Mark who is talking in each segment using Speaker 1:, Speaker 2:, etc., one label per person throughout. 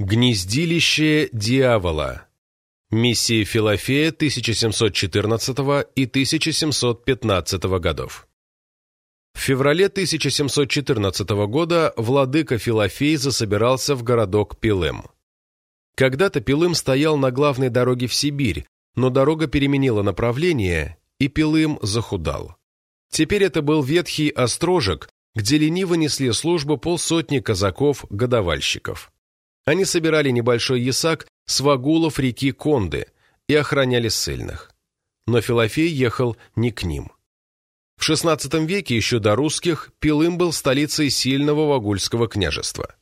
Speaker 1: Гнездилище дьявола. Миссии Филофея 1714 и 1715 годов. В феврале 1714 года владыка Филофей засобирался в городок Пилым. Когда-то Пилым стоял на главной дороге в Сибирь, но дорога переменила направление, и Пилым захудал. Теперь это был ветхий острожек, где лениво несли службу полсотни казаков-годовальщиков. Они собирали небольшой ясак с вагулов реки Конды и охраняли ссыльных. Но Филофей ехал не к ним. В XVI веке, еще до русских, Пилым был столицей сильного вагульского княжества.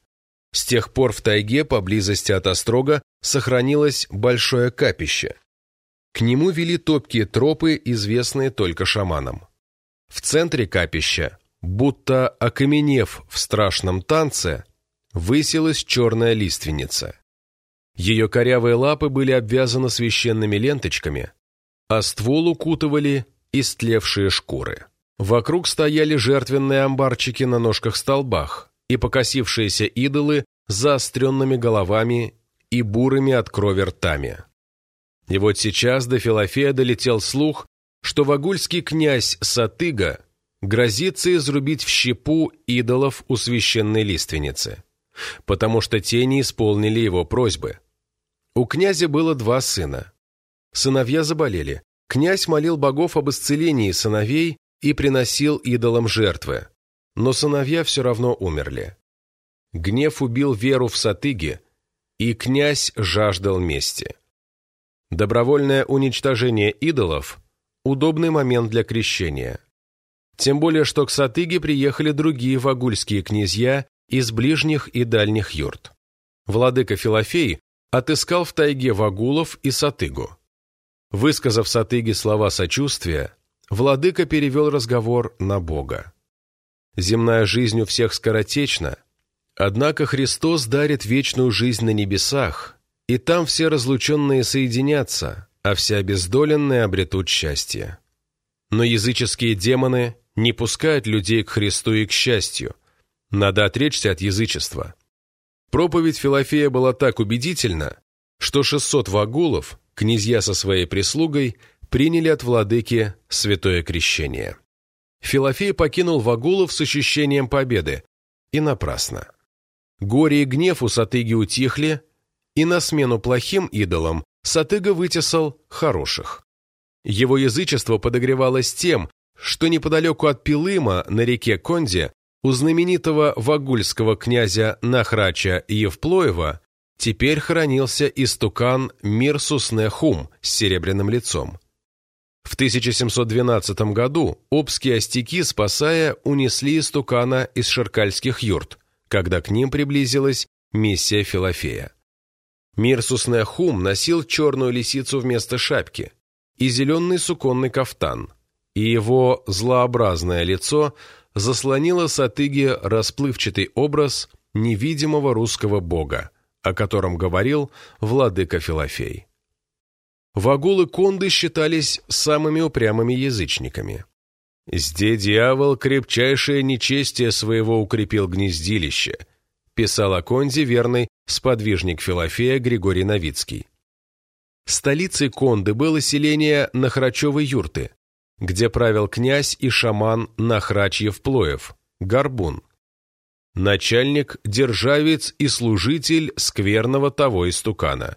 Speaker 1: С тех пор в тайге, поблизости от Острога, сохранилось большое капище. К нему вели топкие тропы, известные только шаманам. В центре капища, будто окаменев в страшном танце, высилась черная лиственница. Ее корявые лапы были обвязаны священными ленточками, а ствол укутывали истлевшие шкуры. Вокруг стояли жертвенные амбарчики на ножках-столбах и покосившиеся идолы с заостренными головами и бурыми от крови ртами. И вот сейчас до Филофея долетел слух, что вагульский князь Сатыга грозится изрубить в щепу идолов у священной лиственницы потому что те не исполнили его просьбы. У князя было два сына. Сыновья заболели. Князь молил богов об исцелении сыновей и приносил идолам жертвы. Но сыновья все равно умерли. Гнев убил веру в Сатыги, и князь жаждал мести. Добровольное уничтожение идолов – удобный момент для крещения. Тем более, что к Сатыге приехали другие вагульские князья из ближних и дальних юрт. Владыка Филофей отыскал в тайге вагулов и сатыгу. Высказав сатыге слова сочувствия, владыка перевел разговор на Бога. Земная жизнь у всех скоротечна, однако Христос дарит вечную жизнь на небесах, и там все разлученные соединятся, а все обездоленные обретут счастье. Но языческие демоны не пускают людей к Христу и к счастью – надо отречься от язычества. Проповедь Филофея была так убедительна, что 600 вагулов, князья со своей прислугой, приняли от владыки святое крещение. Филофей покинул вагулов с ощущением победы, и напрасно. Горе и гнев у Сатыги утихли, и на смену плохим идолам Сатыга вытесал хороших. Его язычество подогревалось тем, что неподалеку от Пилыма на реке Конде у знаменитого вагульского князя Нахрача Евплоева теперь хранился истукан Мирсуснехум с серебряным лицом. В 1712 году обские остяки, спасая, унесли истукана из шеркальских юрт, когда к ним приблизилась миссия Филофея. Мирсуснехум носил черную лисицу вместо шапки и зеленый суконный кафтан, и его злообразное лицо – заслонила Сатыги расплывчатый образ невидимого русского бога, о котором говорил владыка Филофей. Вагулы Конды считались самыми упрямыми язычниками. «Зде дьявол крепчайшее нечестие своего укрепил гнездилище», писал о Конде верный сподвижник Филофея Григорий Новицкий. Столицей Конды было селение Нахрачевой юрты, где правил князь и шаман Нахрачьев-Плоев, Горбун. Начальник, державец и служитель скверного того истукана.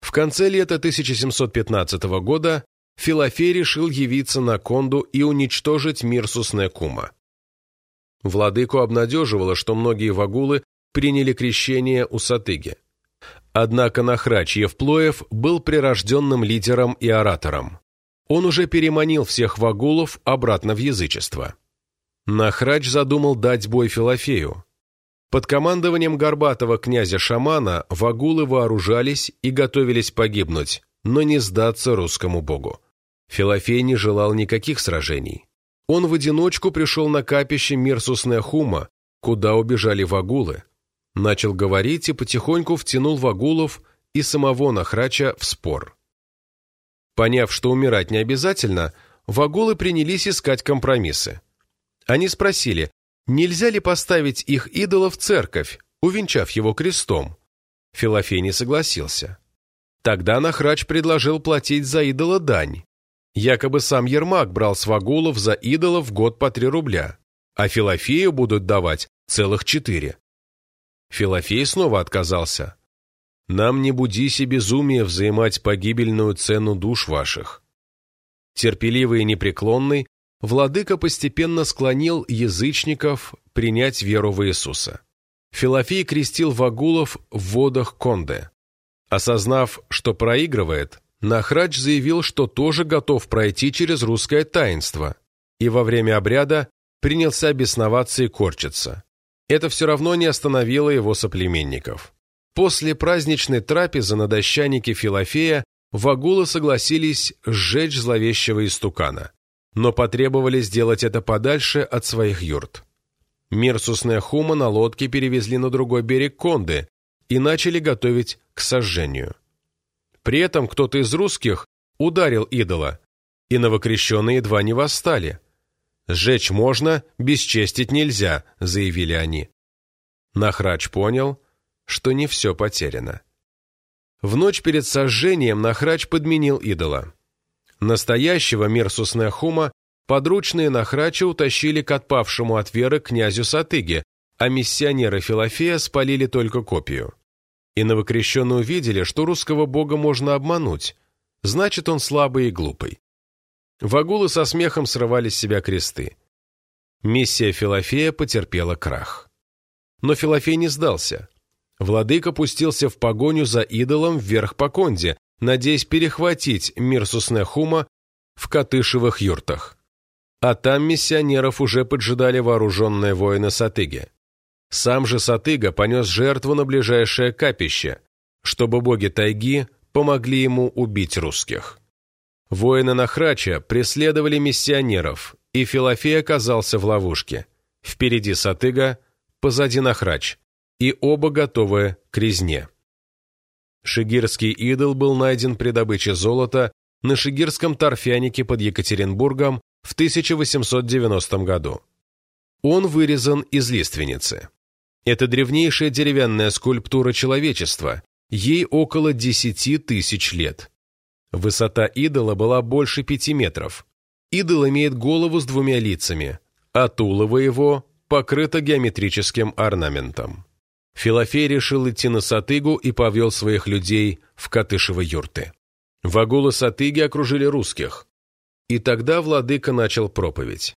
Speaker 1: В конце лета 1715 года Филофей решил явиться на Конду и уничтожить мир Суснекума. Владыку обнадеживало, что многие вагулы приняли крещение у Сатыги. Однако Нахрач Евплоев был прирожденным лидером и оратором он уже переманил всех вагулов обратно в язычество. Нахрач задумал дать бой Филофею. Под командованием горбатого князя-шамана вагулы вооружались и готовились погибнуть, но не сдаться русскому богу. Филофей не желал никаких сражений. Он в одиночку пришел на капище Мирсуснехума, куда убежали вагулы. Начал говорить и потихоньку втянул вагулов и самого Нахрача в спор. Поняв, что умирать не обязательно, вагулы принялись искать компромиссы. Они спросили, нельзя ли поставить их идола в церковь, увенчав его крестом, Филофей не согласился. Тогда Нахрач предложил платить за идола дань. Якобы сам Ермак брал с вагулов за идолов в год по три рубля, а Филофею будут давать целых четыре. Филофей снова отказался. «Нам не будись и безумие взаимать погибельную цену душ ваших». Терпеливый и непреклонный, владыка постепенно склонил язычников принять веру в Иисуса. Филофей крестил вагулов в водах Конде. Осознав, что проигрывает, Нахрач заявил, что тоже готов пройти через русское таинство, и во время обряда принялся бесноваться и корчиться. Это все равно не остановило его соплеменников. После праздничной трапезы на дощанике Филофея вагулы согласились сжечь зловещего истукана, но потребовали сделать это подальше от своих юрт. Мирсус Нехума на лодке перевезли на другой берег Конды и начали готовить к сожжению. При этом кто-то из русских ударил идола, и новокрещенные едва не восстали. «Сжечь можно, бесчестить нельзя», — заявили они. Нахрач понял, что не все потеряно. В ночь перед сожжением Нахрач подменил идола. Настоящего Мирсуснехума подручные Нахрача утащили к отпавшему от веры князю Сатыге, а миссионеры Филофея спалили только копию. И новокрещенные увидели, что русского бога можно обмануть, значит, он слабый и глупый. Вагулы со смехом срывали с себя кресты. Миссия Филофея потерпела крах. Но Филофей не сдался. Владыка пустился в погоню за идолом вверх по конде, надеясь перехватить мир Суснехума в Катышевых юртах. А там миссионеров уже поджидали вооруженные воины Сатыги. Сам же Сатыга понес жертву на ближайшее капище, чтобы боги тайги помогли ему убить русских. Воины Нахрача преследовали миссионеров, и Филофей оказался в ловушке. Впереди Сатыга, позади Нахрач, и оба готовы к резне. Шигирский идол был найден при добыче золота на Шигирском торфянике под Екатеринбургом в 1890 году. Он вырезан из лиственницы. Это древнейшая деревянная скульптура человечества, ей около 10 тысяч лет. Высота идола была больше пяти метров. Идол имеет голову с двумя лицами, а тулово его покрыто геометрическим орнаментом. Филофей решил идти на Сатыгу и повел своих людей в Катышево юрты. Вагулы Сатыги окружили русских. И тогда владыка начал проповедь.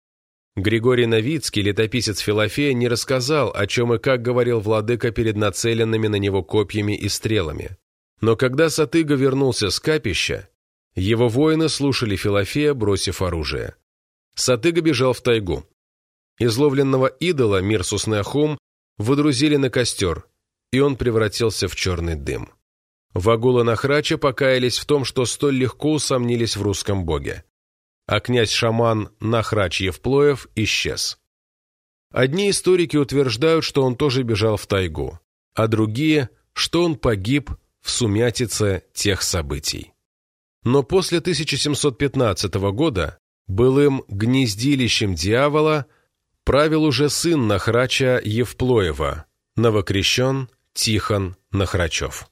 Speaker 1: Григорий Новицкий, летописец Филофея, не рассказал, о чем и как говорил владыка перед нацеленными на него копьями и стрелами. Но когда Сатыга вернулся с капища, его воины слушали Филофея, бросив оружие. Сатыга бежал в тайгу. Изловленного идола Мирсус Неохум выдрузили на костер, и он превратился в черный дым. Вагула Нахрача покаялись в том, что столь легко усомнились в русском боге а князь-шаман Нахрач Евплоев исчез. Одни историки утверждают, что он тоже бежал в тайгу, а другие, что он погиб в сумятице тех событий. Но после 1715 года былым гнездилищем дьявола правил уже сын Нахрача Евплоева, новокрещен Тихон Нахрачев.